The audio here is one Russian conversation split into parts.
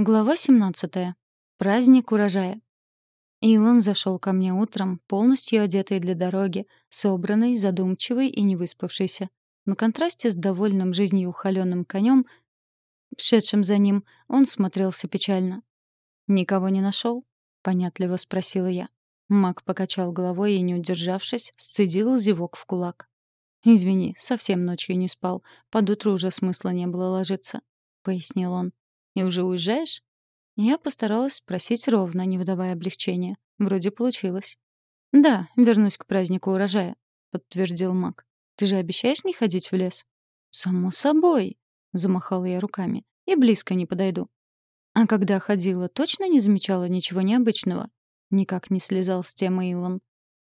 Глава 17. Праздник урожая. Илон зашел ко мне утром, полностью одетый для дороги, собранный, задумчивый и невыспавшийся. На контрасте с довольным жизнью ухалённым конем, шедшим за ним, он смотрелся печально. «Никого не нашел? понятливо спросила я. Мак покачал головой и, не удержавшись, сцедил зевок в кулак. «Извини, совсем ночью не спал. Под утро уже смысла не было ложиться», — пояснил он. И уже уезжаешь?» Я постаралась спросить ровно, не выдавая облегчения. Вроде получилось. «Да, вернусь к празднику урожая», — подтвердил Мак. «Ты же обещаешь не ходить в лес?» «Само собой», — замахала я руками. «И близко не подойду». «А когда ходила, точно не замечала ничего необычного?» Никак не слезал с темы Илон.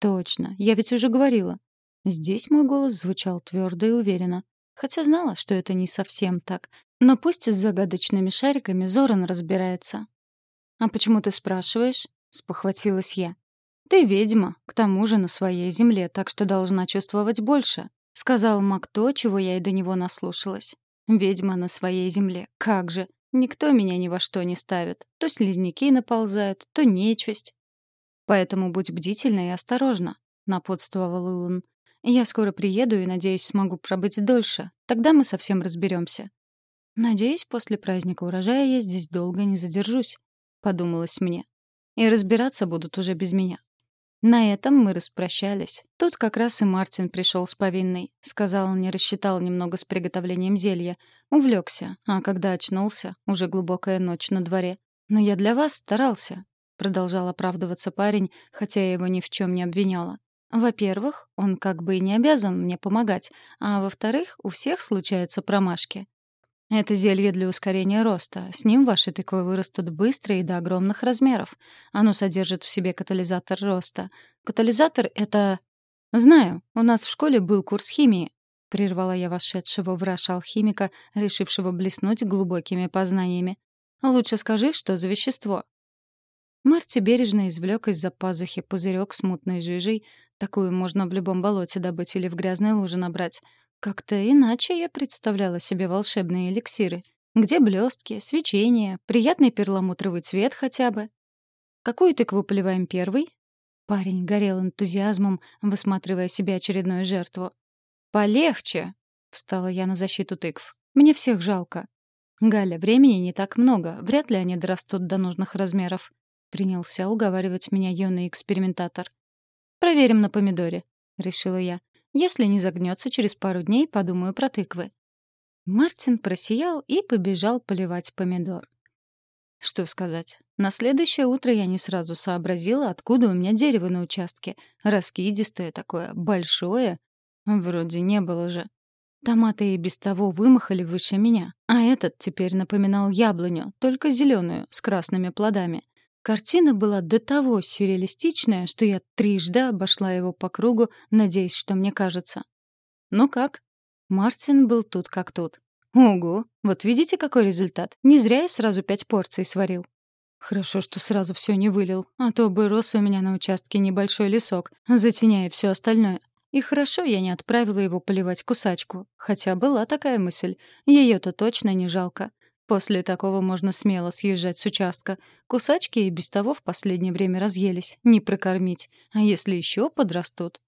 «Точно, я ведь уже говорила». Здесь мой голос звучал твердо и уверенно. Хотя знала, что это не совсем так, но пусть с загадочными шариками Зоран разбирается. «А почему ты спрашиваешь?» — спохватилась я. «Ты ведьма, к тому же на своей земле, так что должна чувствовать больше», — сказал Мак то, чего я и до него наслушалась. «Ведьма на своей земле. Как же! Никто меня ни во что не ставит. То слизняки наползают, то нечисть. Поэтому будь бдительна и осторожна», — напутствовал Илон. «Я скоро приеду и, надеюсь, смогу пробыть дольше. Тогда мы совсем разберемся. «Надеюсь, после праздника урожая я здесь долго не задержусь», — подумалось мне. «И разбираться будут уже без меня». На этом мы распрощались. Тут как раз и Мартин пришел с повинной. Сказал, не рассчитал немного с приготовлением зелья. Увлекся, а когда очнулся, уже глубокая ночь на дворе. «Но я для вас старался», — продолжал оправдываться парень, хотя я его ни в чем не обвиняла. Во-первых, он как бы и не обязан мне помогать, а во-вторых, у всех случаются промашки. Это зелье для ускорения роста. С ним ваши тыквы вырастут быстро и до огромных размеров. Оно содержит в себе катализатор роста. Катализатор — это... Знаю, у нас в школе был курс химии. Прервала я вошедшего в раш алхимика, решившего блеснуть глубокими познаниями. Лучше скажи, что за вещество. Марти бережно извлек из-за пазухи пузырек с мутной жижей. Такую можно в любом болоте добыть или в грязной луже набрать. Как-то иначе я представляла себе волшебные эликсиры. Где блестки, свечение, приятный перламутровый цвет хотя бы. Какую тыкву поливаем первый? Парень горел энтузиазмом, высматривая себе очередную жертву. «Полегче!» — встала я на защиту тыкв. «Мне всех жалко». «Галя, времени не так много, вряд ли они дорастут до нужных размеров», — принялся уговаривать меня юный экспериментатор. «Проверим на помидоре», — решила я. Если не загнется, через пару дней подумаю про тыквы. Мартин просиял и побежал поливать помидор. Что сказать? На следующее утро я не сразу сообразила, откуда у меня дерево на участке. Раскидистое такое, большое. Вроде не было же. Томаты и без того вымахали выше меня, а этот теперь напоминал яблоню, только зеленую, с красными плодами. Картина была до того сюрреалистичная, что я трижды обошла его по кругу, надеясь, что мне кажется. «Ну как?» Мартин был тут как тут. «Ого! Вот видите, какой результат? Не зря я сразу пять порций сварил». Хорошо, что сразу все не вылил, а то бы рос у меня на участке небольшой лесок, затеняя все остальное. И хорошо я не отправила его поливать кусачку, хотя была такая мысль. Ее то точно не жалко. После такого можно смело съезжать с участка. Кусачки и без того в последнее время разъелись. Не прокормить. А если еще подрастут?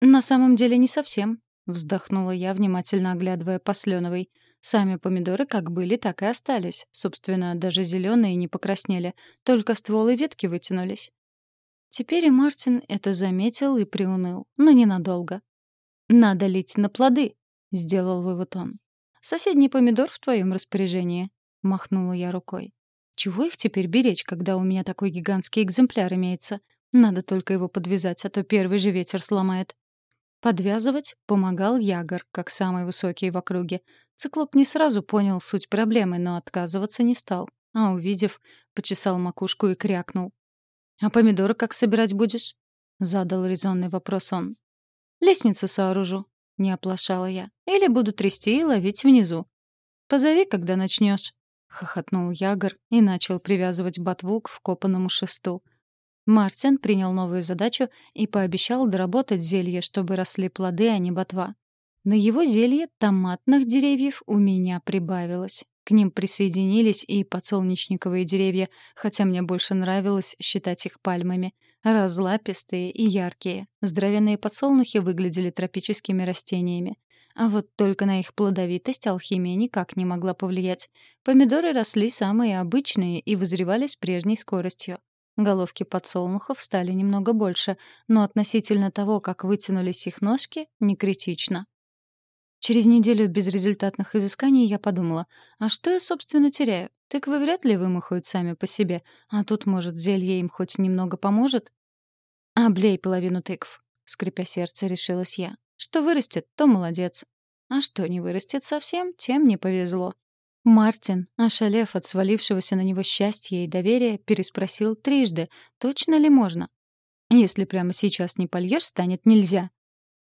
На самом деле не совсем. Вздохнула я, внимательно оглядывая посленовой. Сами помидоры как были, так и остались. Собственно, даже зеленые не покраснели. Только стволы ветки вытянулись. Теперь и Мартин это заметил и приуныл. Но ненадолго. «Надо лить на плоды», — сделал вывод он. Соседний помидор в твоем распоряжении», — махнула я рукой. «Чего их теперь беречь, когда у меня такой гигантский экземпляр имеется? Надо только его подвязать, а то первый же ветер сломает». Подвязывать помогал Ягор, как самый высокий в округе. Циклоп не сразу понял суть проблемы, но отказываться не стал. А увидев, почесал макушку и крякнул. «А помидоры как собирать будешь?» — задал резонный вопрос он. «Лестницу сооружу», — не оплошала я. «Или буду трясти и ловить внизу». «Позови, когда начнешь», — хохотнул Ягор и начал привязывать ботву к вкопанному шесту. Мартин принял новую задачу и пообещал доработать зелье, чтобы росли плоды, а не ботва. На его зелье томатных деревьев у меня прибавилось. К ним присоединились и подсолнечниковые деревья, хотя мне больше нравилось считать их пальмами. Разлапистые и яркие. Здоровенные подсолнухи выглядели тропическими растениями. А вот только на их плодовитость алхимия никак не могла повлиять. Помидоры росли самые обычные и вызревали с прежней скоростью. Головки подсолнухов стали немного больше, но относительно того, как вытянулись их ножки, не критично. Через неделю безрезультатных изысканий я подумала, а что я, собственно, теряю? Тыквы вряд ли вымахают сами по себе, а тут, может, зелье им хоть немного поможет? «Облей половину тыкв», — скрипя сердце, решилась я. «Что вырастет, то молодец. А что не вырастет совсем, тем не повезло». Мартин, ошалев от свалившегося на него счастья и доверия, переспросил трижды, точно ли можно. «Если прямо сейчас не польешь, станет нельзя».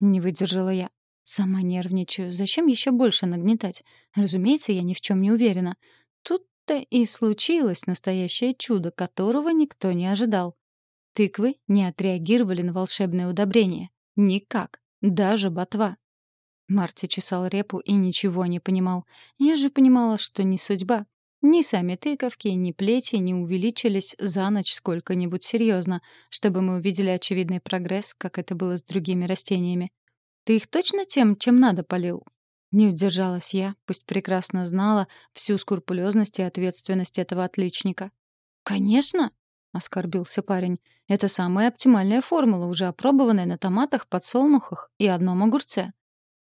Не выдержала я. Сама нервничаю. Зачем еще больше нагнетать? Разумеется, я ни в чем не уверена. Тут-то и случилось настоящее чудо, которого никто не ожидал. Тыквы не отреагировали на волшебное удобрение. Никак. Даже ботва. Марти чесал репу и ничего не понимал. Я же понимала, что не судьба. Ни сами тыковки, ни плети не увеличились за ночь сколько-нибудь серьезно, чтобы мы увидели очевидный прогресс, как это было с другими растениями. Ты их точно тем, чем надо, полил?» Не удержалась я, пусть прекрасно знала всю скрупулезность и ответственность этого отличника. «Конечно!» — оскорбился парень. «Это самая оптимальная формула, уже опробованная на томатах, подсолнухах и одном огурце».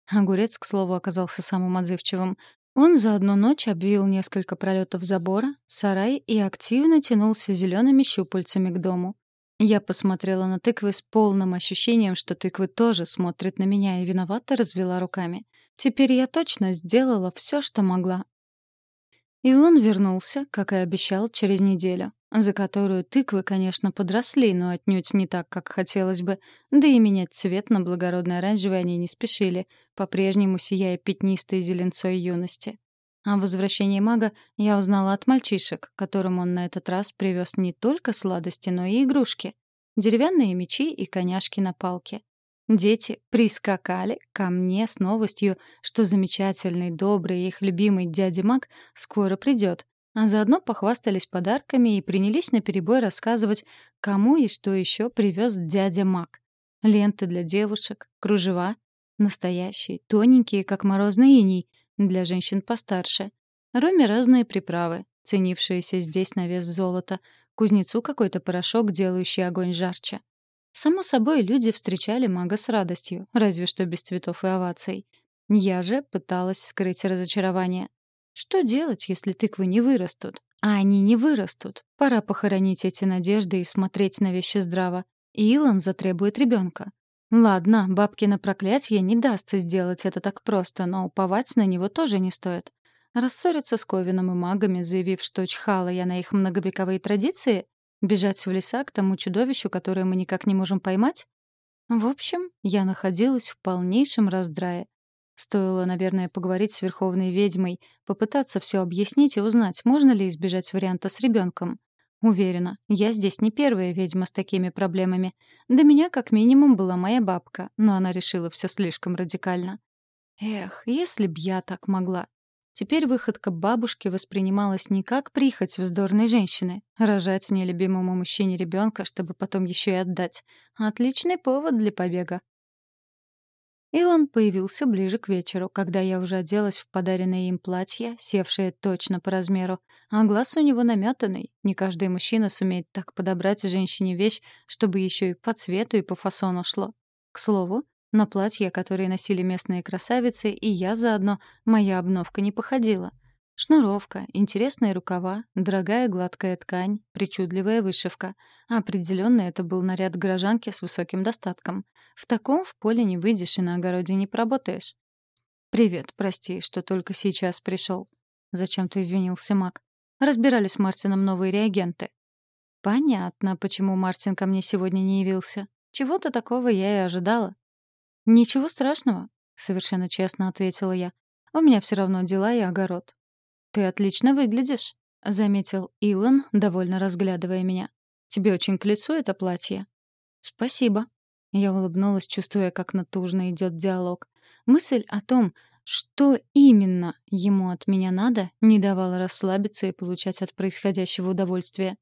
Огурец, к слову, оказался самым отзывчивым. Он за одну ночь обвил несколько пролетов забора, сарай и активно тянулся зелеными щупальцами к дому. Я посмотрела на тыквы с полным ощущением, что тыквы тоже смотрят на меня, и виновато развела руками. Теперь я точно сделала все, что могла. Илон вернулся, как и обещал, через неделю, за которую тыквы, конечно, подросли, но отнюдь не так, как хотелось бы, да и менять цвет на благородный оранжевый они не спешили, по-прежнему сияя пятнистой зеленцой юности. О возвращении мага я узнала от мальчишек, которым он на этот раз привез не только сладости, но и игрушки. Деревянные мечи и коняшки на палке. Дети прискакали ко мне с новостью, что замечательный, добрый их любимый дядя Маг скоро придет, а заодно похвастались подарками и принялись наперебой рассказывать, кому и что еще привез дядя Маг. Ленты для девушек, кружева, настоящие, тоненькие, как морозный иней, для женщин постарше. Роме разные приправы, ценившиеся здесь на вес золота, кузнецу какой-то порошок, делающий огонь жарче. Само собой, люди встречали мага с радостью, разве что без цветов и оваций. Я же пыталась скрыть разочарование. Что делать, если тыквы не вырастут? А они не вырастут. Пора похоронить эти надежды и смотреть на вещи здраво. И Илон затребует ребенка. Ладно, бабкино проклятие не даст сделать это так просто, но уповать на него тоже не стоит. Рассориться с Ковином и магами, заявив, что чхала я на их многовековые традиции? Бежать в леса к тому чудовищу, которое мы никак не можем поймать? В общем, я находилась в полнейшем раздрае. Стоило, наверное, поговорить с Верховной Ведьмой, попытаться все объяснить и узнать, можно ли избежать варианта с ребенком. Уверена, я здесь не первая ведьма с такими проблемами. До меня как минимум была моя бабка, но она решила все слишком радикально. Эх, если б я так могла. Теперь выходка бабушки воспринималась не как прихоть вздорной женщины, рожать нелюбимому мужчине ребенка, чтобы потом еще и отдать. Отличный повод для побега. Илон появился ближе к вечеру, когда я уже оделась в подаренное им платье, севшее точно по размеру, а глаз у него наметанный. Не каждый мужчина сумеет так подобрать женщине вещь, чтобы еще и по цвету и по фасону шло. К слову, на платье, которые носили местные красавицы, и я заодно, моя обновка не походила — Шнуровка, интересные рукава, дорогая гладкая ткань, причудливая вышивка. Определенно это был наряд горожанки с высоким достатком. В таком в поле не выйдешь и на огороде не поработаешь. «Привет, прости, что только сейчас пришел. Зачем-то извинился Мак. Разбирали с Мартином новые реагенты. Понятно, почему Мартин ко мне сегодня не явился. Чего-то такого я и ожидала. Ничего страшного, совершенно честно ответила я. У меня все равно дела и огород. «Ты отлично выглядишь», — заметил Илон, довольно разглядывая меня. «Тебе очень к лицу это платье». «Спасибо». Я улыбнулась, чувствуя, как натужно идет диалог. Мысль о том, что именно ему от меня надо, не давало расслабиться и получать от происходящего удовольствие.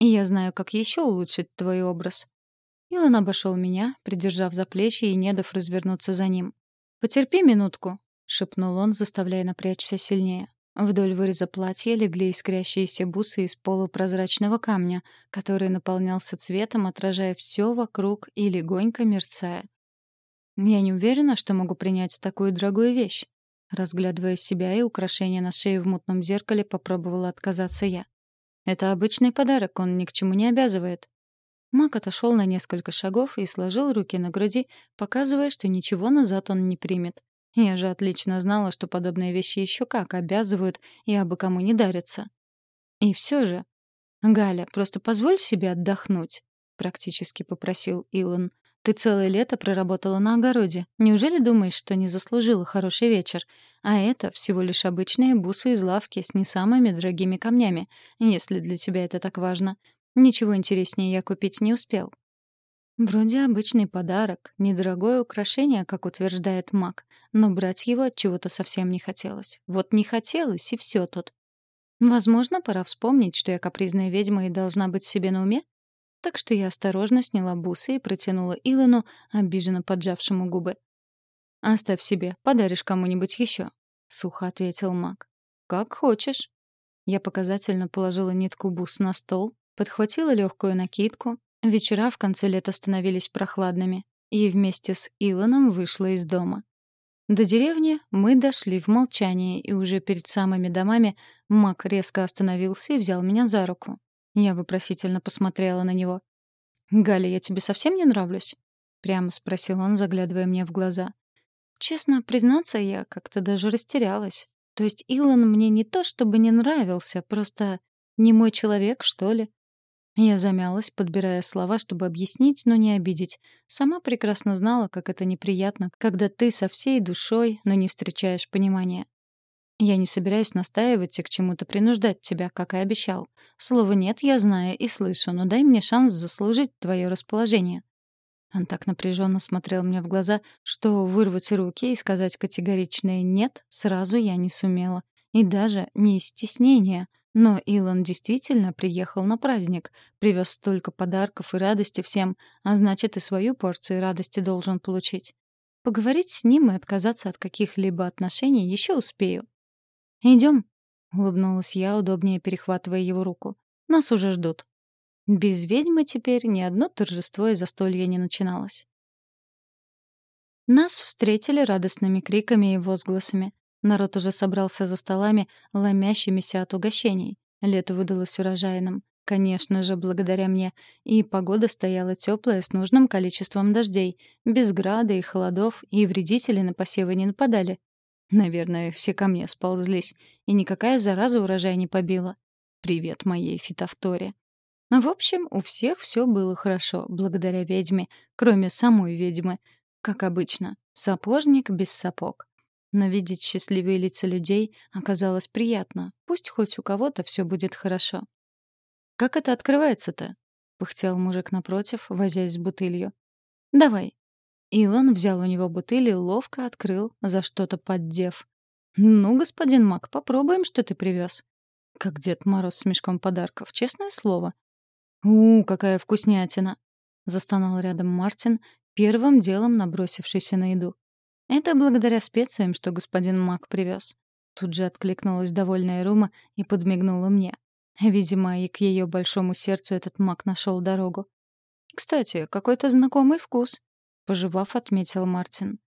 И я знаю, как еще улучшить твой образ. Илон обошел меня, придержав за плечи и не дав развернуться за ним. «Потерпи минутку», — шепнул он, заставляя напрячься сильнее. Вдоль выреза платья легли искрящиеся бусы из полупрозрачного камня, который наполнялся цветом, отражая все вокруг и легонько мерцая. Я не уверена, что могу принять такую дорогую вещь. Разглядывая себя и украшения на шее в мутном зеркале, попробовала отказаться я. Это обычный подарок, он ни к чему не обязывает. Мак отошел на несколько шагов и сложил руки на груди, показывая, что ничего назад он не примет. Я же отлично знала, что подобные вещи еще как обязывают и абы кому не дарятся. И все же... «Галя, просто позволь себе отдохнуть», — практически попросил Илон. «Ты целое лето проработала на огороде. Неужели думаешь, что не заслужила хороший вечер? А это всего лишь обычные бусы из лавки с не самыми дорогими камнями, если для тебя это так важно. Ничего интереснее я купить не успел. Вроде обычный подарок, недорогое украшение, как утверждает маг, но брать его от чего-то совсем не хотелось. Вот не хотелось, и все тут. Возможно, пора вспомнить, что я капризная ведьма и должна быть себе на уме. Так что я осторожно сняла бусы и протянула Илону, обиженно поджавшему губы. «Оставь себе, подаришь кому-нибудь еще», — сухо ответил маг. «Как хочешь». Я показательно положила нитку бус на стол, подхватила легкую накидку, Вечера в конце лета становились прохладными, и вместе с Илоном вышла из дома. До деревни мы дошли в молчании, и уже перед самыми домами Мак резко остановился и взял меня за руку. Я вопросительно посмотрела на него. «Галя, я тебе совсем не нравлюсь?» — прямо спросил он, заглядывая мне в глаза. Честно признаться, я как-то даже растерялась. То есть Илон мне не то чтобы не нравился, просто не мой человек, что ли. Я замялась, подбирая слова, чтобы объяснить, но не обидеть. Сама прекрасно знала, как это неприятно, когда ты со всей душой, но не встречаешь понимания. Я не собираюсь настаивать и к чему-то принуждать тебя, как и обещал. Слово «нет» я знаю и слышу, но дай мне шанс заслужить твое расположение. Он так напряженно смотрел мне в глаза, что вырвать руки и сказать категоричное «нет» сразу я не сумела. И даже не из стеснения, но Илон действительно приехал на праздник, привез столько подарков и радости всем, а значит, и свою порцию радости должен получить. Поговорить с ним и отказаться от каких-либо отношений еще успею. Идем, улыбнулась я, удобнее перехватывая его руку. «Нас уже ждут». Без ведьмы теперь ни одно торжество и застолье не начиналось. Нас встретили радостными криками и возгласами. Народ уже собрался за столами, ломящимися от угощений. Лето выдалось урожайным. Конечно же, благодаря мне. И погода стояла теплая с нужным количеством дождей. Без града и холодов, и вредители на посевы не нападали. Наверное, все ко мне сползлись. И никакая зараза урожай не побила. Привет моей фитофторе. В общем, у всех все было хорошо, благодаря ведьме, кроме самой ведьмы. Как обычно, сапожник без сапог. Но видеть счастливые лица людей оказалось приятно. Пусть хоть у кого-то все будет хорошо. «Как это открывается-то?» — пыхтел мужик напротив, возясь с бутылью. «Давай». Илон взял у него бутыль и ловко открыл, за что-то поддев. «Ну, господин Мак, попробуем, что ты привез. Как Дед Мороз с мешком подарков, честное слово. «У, какая вкуснятина!» — застонал рядом Мартин, первым делом набросившийся на еду. Это благодаря специям, что господин Мак привез. Тут же откликнулась довольная Рума и подмигнула мне. Видимо, и к ее большому сердцу этот маг нашел дорогу. «Кстати, какой-то знакомый вкус», — пожевав, отметил Мартин.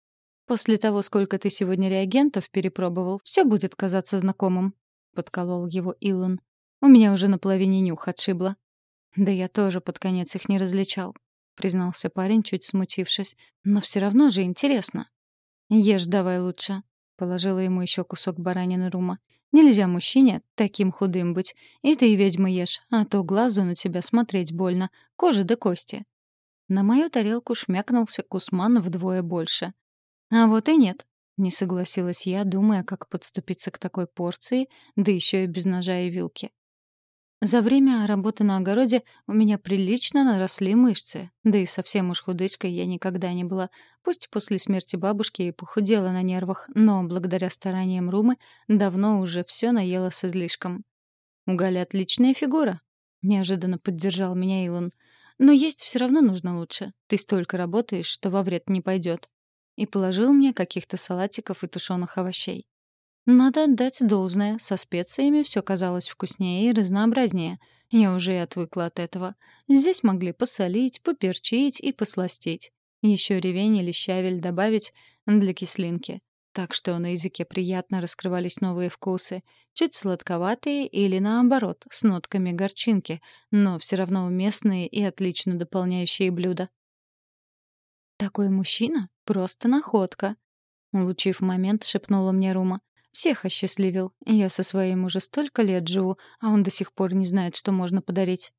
«После того, сколько ты сегодня реагентов перепробовал, все будет казаться знакомым», — подколол его Илон. «У меня уже на половине нюх отшибло». «Да я тоже под конец их не различал», — признался парень, чуть смутившись. «Но все равно же интересно». «Ешь давай лучше», — положила ему еще кусок баранины Рума. «Нельзя мужчине таким худым быть. И ты, ведьма, ешь, а то глазу на тебя смотреть больно, кожа до кости». На мою тарелку шмякнулся кусман вдвое больше. «А вот и нет», — не согласилась я, думая, как подступиться к такой порции, да еще и без ножа и вилки. За время работы на огороде у меня прилично наросли мышцы, да и совсем уж худышкой я никогда не была. Пусть после смерти бабушки и похудела на нервах, но благодаря стараниям Румы давно уже все наела с излишком. «У Гали отличная фигура», — неожиданно поддержал меня Илон. «Но есть все равно нужно лучше. Ты столько работаешь, что во вред не пойдет». И положил мне каких-то салатиков и тушеных овощей. Надо отдать должное, со специями все казалось вкуснее и разнообразнее. Я уже и отвыкла от этого. Здесь могли посолить, поперчить и посластить. Еще ревень или щавель добавить для кислинки. Так что на языке приятно раскрывались новые вкусы. Чуть сладковатые или, наоборот, с нотками горчинки, но все равно уместные и отлично дополняющие блюда. «Такой мужчина — просто находка», — улучив момент, шепнула мне Рума. Всех осчастливил. Я со своим уже столько лет живу, а он до сих пор не знает, что можно подарить.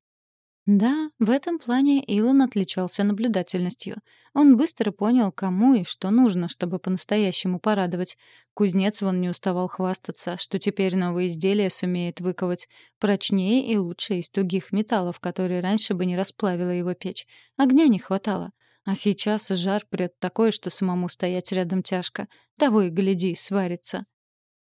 Да, в этом плане Илон отличался наблюдательностью. Он быстро понял, кому и что нужно, чтобы по-настоящему порадовать. Кузнец вон не уставал хвастаться, что теперь новые изделия сумеет выковать прочнее и лучше из тугих металлов, которые раньше бы не расплавила его печь. Огня не хватало. А сейчас жар прет такой, что самому стоять рядом тяжко. Того и гляди, сварится.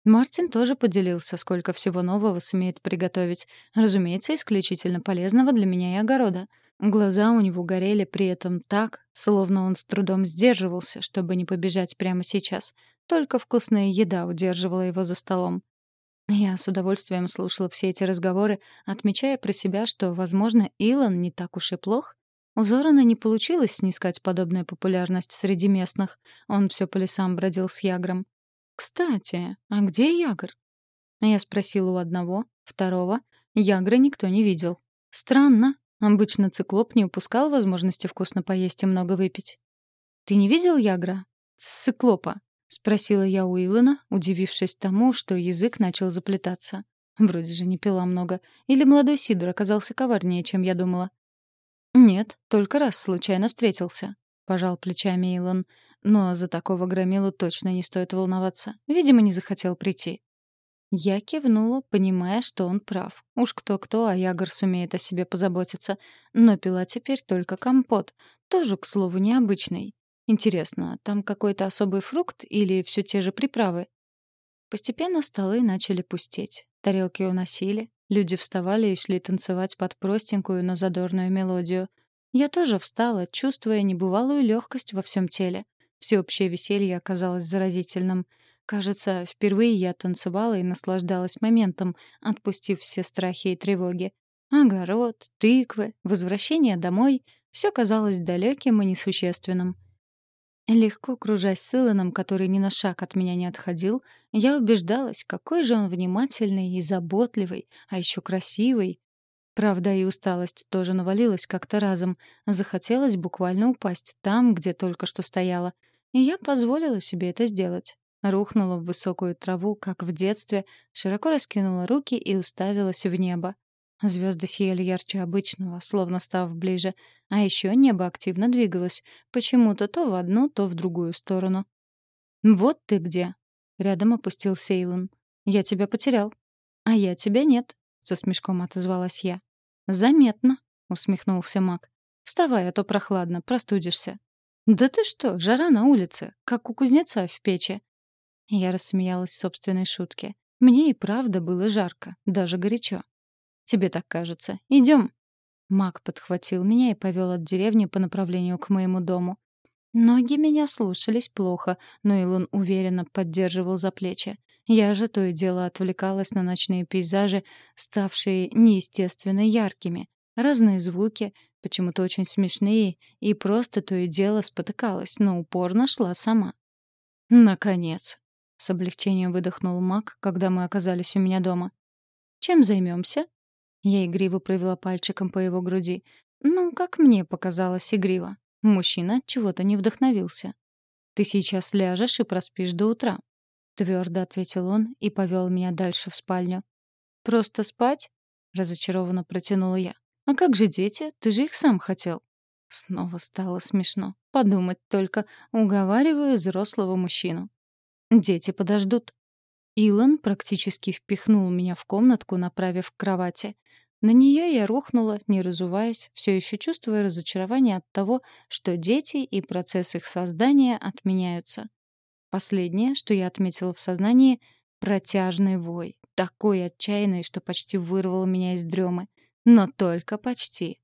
Мартин тоже поделился, сколько всего нового сумеет приготовить. Разумеется, исключительно полезного для меня и огорода. Глаза у него горели при этом так, словно он с трудом сдерживался, чтобы не побежать прямо сейчас. Только вкусная еда удерживала его за столом. Я с удовольствием слушала все эти разговоры, отмечая про себя, что, возможно, Илон не так уж и плох. У Зорана не получилось снискать подобную популярность среди местных. Он все по лесам бродил с Ягром. «Кстати, а где Ягр?» Я спросила у одного, второго. Ягра никто не видел. Странно. Обычно циклоп не упускал возможности вкусно поесть и много выпить. «Ты не видел Ягра?» «Циклопа», — спросила я у Илона, удивившись тому, что язык начал заплетаться. Вроде же не пила много. Или молодой Сидор оказался коварнее, чем я думала. «Нет, только раз случайно встретился», — пожал плечами Илон. Но за такого громилу точно не стоит волноваться. Видимо, не захотел прийти. Я кивнула, понимая, что он прав. Уж кто-кто, а Ягор сумеет о себе позаботиться. Но пила теперь только компот. Тоже, к слову, необычный. Интересно, там какой-то особый фрукт или все те же приправы? Постепенно столы начали пустеть. Тарелки уносили. Люди вставали и шли танцевать под простенькую, но задорную мелодию. Я тоже встала, чувствуя небывалую легкость во всем теле. Всеобщее веселье оказалось заразительным. Кажется, впервые я танцевала и наслаждалась моментом, отпустив все страхи и тревоги. Огород, тыквы, возвращение домой — все казалось далеким и несущественным. Легко кружась с Илоном, который ни на шаг от меня не отходил, я убеждалась, какой же он внимательный и заботливый, а еще красивый. Правда, и усталость тоже навалилась как-то разом. Захотелось буквально упасть там, где только что стояла — и я позволила себе это сделать. Рухнула в высокую траву, как в детстве, широко раскинула руки и уставилась в небо. Звезды сияли ярче обычного, словно став ближе, а еще небо активно двигалось, почему-то то в одну, то в другую сторону. «Вот ты где!» — рядом опустился Эйлон. «Я тебя потерял». «А я тебя нет», — со смешком отозвалась я. «Заметно», — усмехнулся Мак. «Вставай, а то прохладно, простудишься». «Да ты что, жара на улице, как у кузнеца в печи». Я рассмеялась собственной шутке. Мне и правда было жарко, даже горячо. «Тебе так кажется. Идем. Мак подхватил меня и повел от деревни по направлению к моему дому. Ноги меня слушались плохо, но Илон уверенно поддерживал за плечи. Я же то и дело отвлекалась на ночные пейзажи, ставшие неестественно яркими. Разные звуки, почему-то очень смешные, и просто то и дело спотыкалась, но упорно шла сама. «Наконец!» — с облегчением выдохнул Мак, когда мы оказались у меня дома. «Чем займемся?» Я игриво провела пальчиком по его груди. Ну, как мне показалось, игриво. Мужчина чего-то не вдохновился. «Ты сейчас ляжешь и проспишь до утра», — твердо ответил он и повел меня дальше в спальню. «Просто спать?» — разочарованно протянула я. «А как же дети? Ты же их сам хотел». Снова стало смешно. Подумать только, уговариваю взрослого мужчину. «Дети подождут». Илон практически впихнул меня в комнатку, направив к кровати. На нее я рухнула, не разуваясь, все еще чувствуя разочарование от того, что дети и процесс их создания отменяются. Последнее, что я отметила в сознании — протяжный вой, такой отчаянный, что почти вырвал меня из дремы. Но только почти.